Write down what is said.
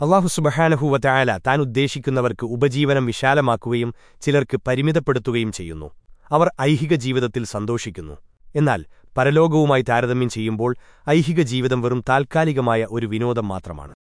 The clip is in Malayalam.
അള്ളാഹു സുബഹാനഹൂവറ്റായാല താൻ ഉദ്ദേശിക്കുന്നവർക്ക് ഉപജീവനം വിശാലമാക്കുകയും ചിലർക്ക് പരിമിതപ്പെടുത്തുകയും ചെയ്യുന്നു. അവർ ഐഹിക ജീവിതത്തിൽ സന്തോഷിക്കുന്നു. എന്നാൽ പരലോകവുമായി താരതമ്യം ചെയ്യുമ്പോൾ ഐഹിക ജീവിതം വെറും താൽക്കാലികമായ ഒരു വിനോദം മാത്രമാണ്.